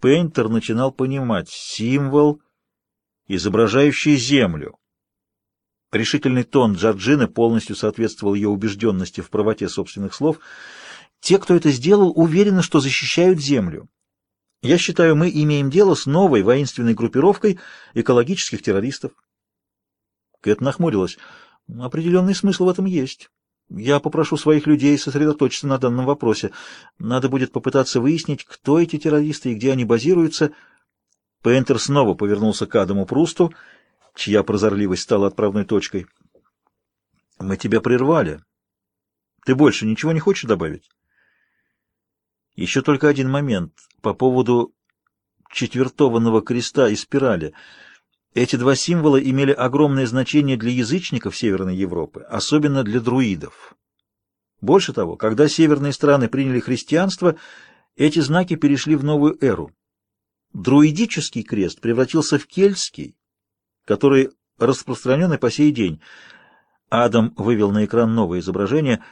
Пейнтер начинал понимать символ, изображающий Землю. Решительный тон Джорджины полностью соответствовал ее убежденности в правоте собственных слов. Те, кто это сделал, уверены, что защищают Землю. Я считаю, мы имеем дело с новой воинственной группировкой экологических террористов. Кэт нахмурилась. Определенный смысл в этом есть. Я попрошу своих людей сосредоточиться на данном вопросе. Надо будет попытаться выяснить, кто эти террористы и где они базируются. Пейнтер снова повернулся к Адаму Прусту, чья прозорливость стала отправной точкой. «Мы тебя прервали. Ты больше ничего не хочешь добавить?» Еще только один момент по поводу четвертованного креста и спирали. Эти два символа имели огромное значение для язычников Северной Европы, особенно для друидов. Больше того, когда северные страны приняли христианство, эти знаки перешли в новую эру. Друидический крест превратился в кельтский, который распространен и по сей день. Адам вывел на экран новое изображение.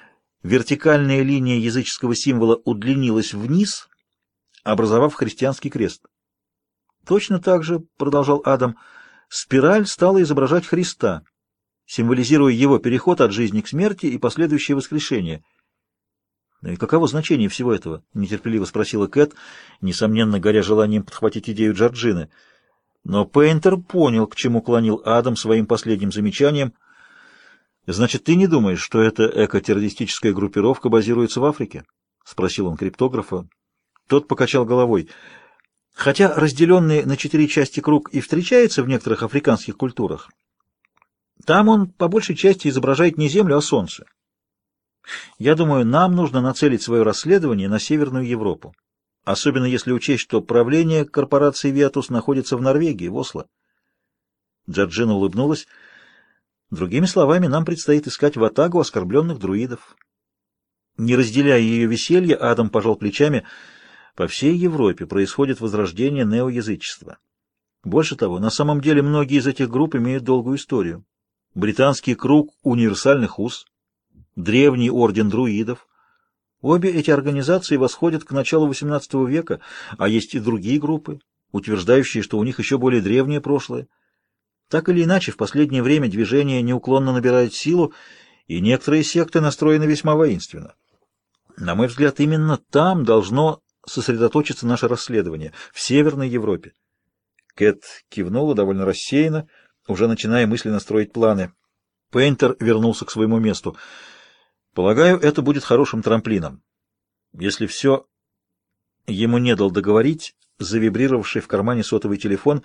Вертикальная линия языческого символа удлинилась вниз, образовав христианский крест. Точно так же, продолжал Адам, спираль стала изображать Христа, символизируя его переход от жизни к смерти и последующее воскрешение. «Ну и каково значение всего этого?» — нетерпеливо спросила Кэт, несомненно, горя желанием подхватить идею Джорджины. Но Пейнтер понял, к чему клонил Адам своим последним замечанием. «Значит, ты не думаешь, что эта экотеррористическая группировка базируется в Африке?» — спросил он криптографа. Тот покачал головой. Хотя разделенный на четыре части круг и встречается в некоторых африканских культурах, там он по большей части изображает не Землю, а Солнце. Я думаю, нам нужно нацелить свое расследование на Северную Европу особенно если учесть, что правление корпорации «Виатус» находится в Норвегии, в Осло. Джорджина улыбнулась. Другими словами, нам предстоит искать ватагу оскорбленных друидов. Не разделяя ее веселье, Адам пожал плечами. По всей Европе происходит возрождение неоязычества. Больше того, на самом деле многие из этих групп имеют долгую историю. Британский круг универсальных уз, древний орден друидов, Обе эти организации восходят к началу XVIII века, а есть и другие группы, утверждающие, что у них еще более древнее прошлое. Так или иначе, в последнее время движение неуклонно набирает силу, и некоторые секты настроены весьма воинственно. На мой взгляд, именно там должно сосредоточиться наше расследование, в Северной Европе. Кэт кивнула довольно рассеянно, уже начиная мысленно строить планы. Пейнтер вернулся к своему месту. Полагаю, это будет хорошим трамплином. Если все ему не дал договорить, завибрировавший в кармане сотовый телефон,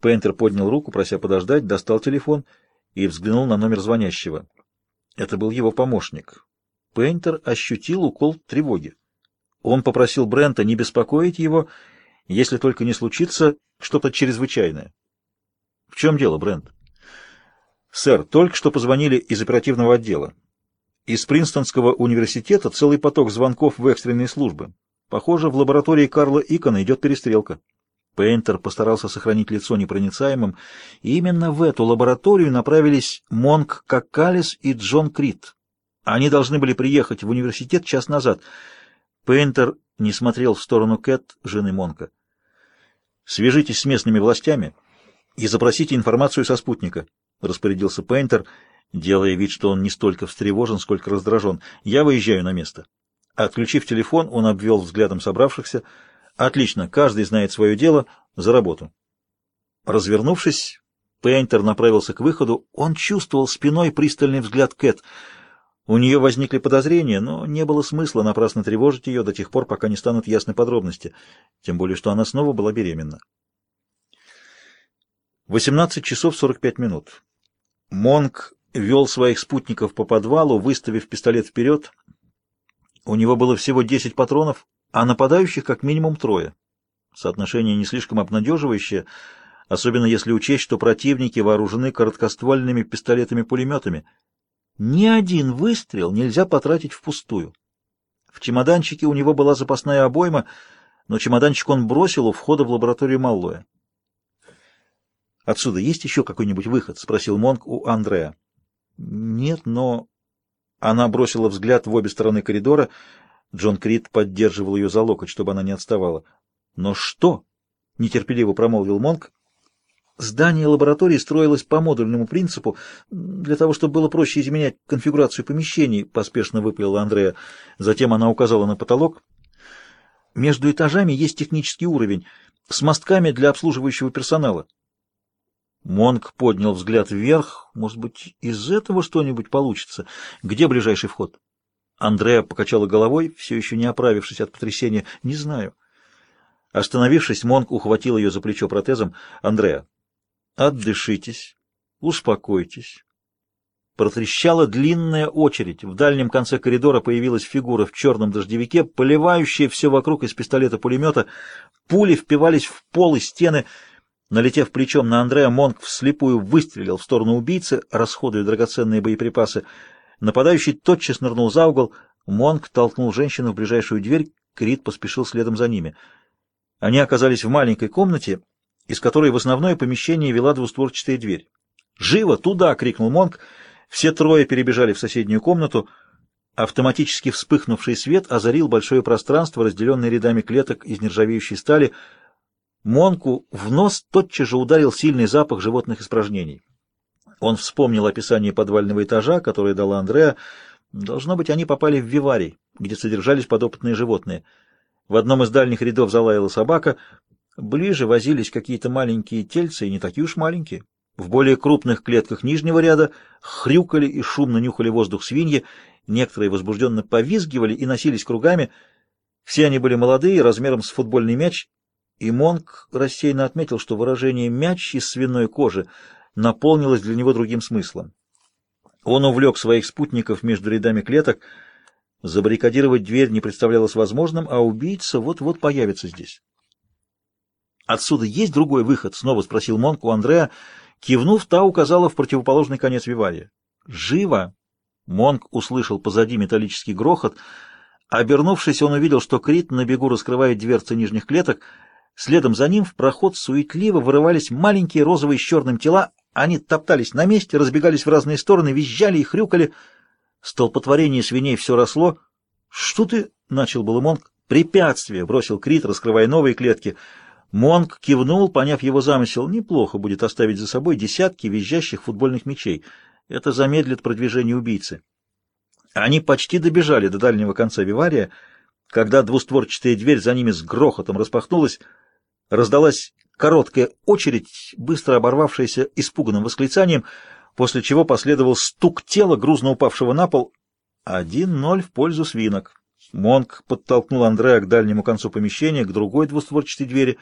Пейнтер поднял руку, прося подождать, достал телефон и взглянул на номер звонящего. Это был его помощник. Пейнтер ощутил укол тревоги. Он попросил Брента не беспокоить его, если только не случится что-то чрезвычайное. — В чем дело, Брент? — Сэр, только что позвонили из оперативного отдела. Из Принстонского университета целый поток звонков в экстренные службы. Похоже, в лаборатории Карла Икона идет перестрелка. Пейнтер постарался сохранить лицо непроницаемым, и именно в эту лабораторию направились Монк Какалис и Джон Крит. Они должны были приехать в университет час назад. Пейнтер не смотрел в сторону Кэт, жены Монка. «Свяжитесь с местными властями и запросите информацию со спутника», — распорядился Пейнтер, — делая вид, что он не столько встревожен, сколько раздражен. «Я выезжаю на место». Отключив телефон, он обвел взглядом собравшихся. «Отлично, каждый знает свое дело. За работу». Развернувшись, Пейнтер направился к выходу. Он чувствовал спиной пристальный взгляд Кэт. У нее возникли подозрения, но не было смысла напрасно тревожить ее до тех пор, пока не станут ясны подробности, тем более, что она снова была беременна. 18 часов 45 минут. Монк вел своих спутников по подвалу, выставив пистолет вперед. У него было всего 10 патронов, а нападающих как минимум трое. Соотношение не слишком обнадеживающее, особенно если учесть, что противники вооружены короткоствольными пистолетами-пулеметами. Ни один выстрел нельзя потратить впустую. В чемоданчике у него была запасная обойма, но чемоданчик он бросил у входа в лабораторию Маллоя. «Отсюда есть еще какой-нибудь выход?» — спросил Монк у Андрея. «Нет, но...» Она бросила взгляд в обе стороны коридора. Джон Крид поддерживал ее за локоть, чтобы она не отставала. «Но что?» — нетерпеливо промолвил Монк. Здание лаборатории строилось по модульному принципу, для того, чтобы было проще изменять конфигурацию помещений, поспешно выпалила Андрея. Затем она указала на потолок. Между этажами есть технический уровень с мостками для обслуживающего персонала. Монк поднял взгляд вверх. Может быть, из этого что-нибудь получится? Где ближайший вход? Андрея покачала головой, все еще не оправившись от потрясения. Не знаю. Остановившись, Монк ухватил ее за плечо протезом. «Андреа, отдышитесь, успокойтесь». Протрещала длинная очередь. В дальнем конце коридора появилась фигура в черном дождевике, поливающая все вокруг из пистолета-пулемета. Пули впивались в пол и стены. Налетев плечом на Андрея, Монк вслепую выстрелил в сторону убийцы, расходуя драгоценные боеприпасы. Нападающий тотчас нырнул за угол. Монк толкнул женщину в ближайшую дверь. Крит поспешил следом за ними. Они оказались в маленькой комнате, из которой в основное помещение вела двустворчатая дверь. «Живо! Туда!» — крикнул Монк. Все трое перебежали в соседнюю комнату. Автоматически вспыхнувший свет озарил большое пространство, разделенное рядами клеток из нержавеющей стали. Монку в нос тотчас же ударил сильный запах животных испражнений. Он вспомнил описание подвального этажа, которое дала Андреа. Должно быть, они попали в виварий, где содержались подопытные животные — в одном из дальних рядов залаяла собака. Ближе возились какие-то маленькие тельцы, и не такие уж маленькие. В более крупных клетках нижнего ряда хрюкали и шумно нюхали воздух свиньи, некоторые возбужденно повизгивали и носились кругами. Все они были молодые, размером с футбольный мяч, и Монк рассеянно отметил, что выражение «мяч из свиной кожи» наполнилось для него другим смыслом. Он увлек своих спутников между рядами клеток — Забаррикадировать дверь не представлялось возможным, а убийца вот-вот появится здесь. «Отсюда есть другой выход?» — снова спросил Монк у Андрея. Кивнув, та указала в противоположный конец вивария. «Живо!» Монк услышал позади металлический грохот. Обернувшись, он увидел, что Крит на бегу раскрывает дверцы нижних клеток. Следом за ним в проход суетливо вырывались маленькие розовые с черным тела. Они топтались на месте, разбегались в разные стороны, визжали и хрюкали — Столпотворение свиней все росло. «Что ты?» — начал было Монк. «Препятствие!» — бросил Крит, раскрывая новые клетки. Монк кивнул, поняв его замысел. Неплохо будет оставить за собой десятки визжащих футбольных мячей. Это замедлит продвижение убийцы. Они почти добежали до дальнего конца вивария, когда двустворчатая дверь за ними с грохотом распахнулась. Раздалась короткая очередь, быстро оборвавшаяся испуганным восклицанием — после чего последовал стук тела, грузно упавшего на пол. Один ноль в пользу свинок. Монк подтолкнул Андрея к дальнему концу помещения, к другой двустворчатой двери.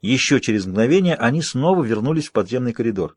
Еще через мгновение они снова вернулись в подземный коридор.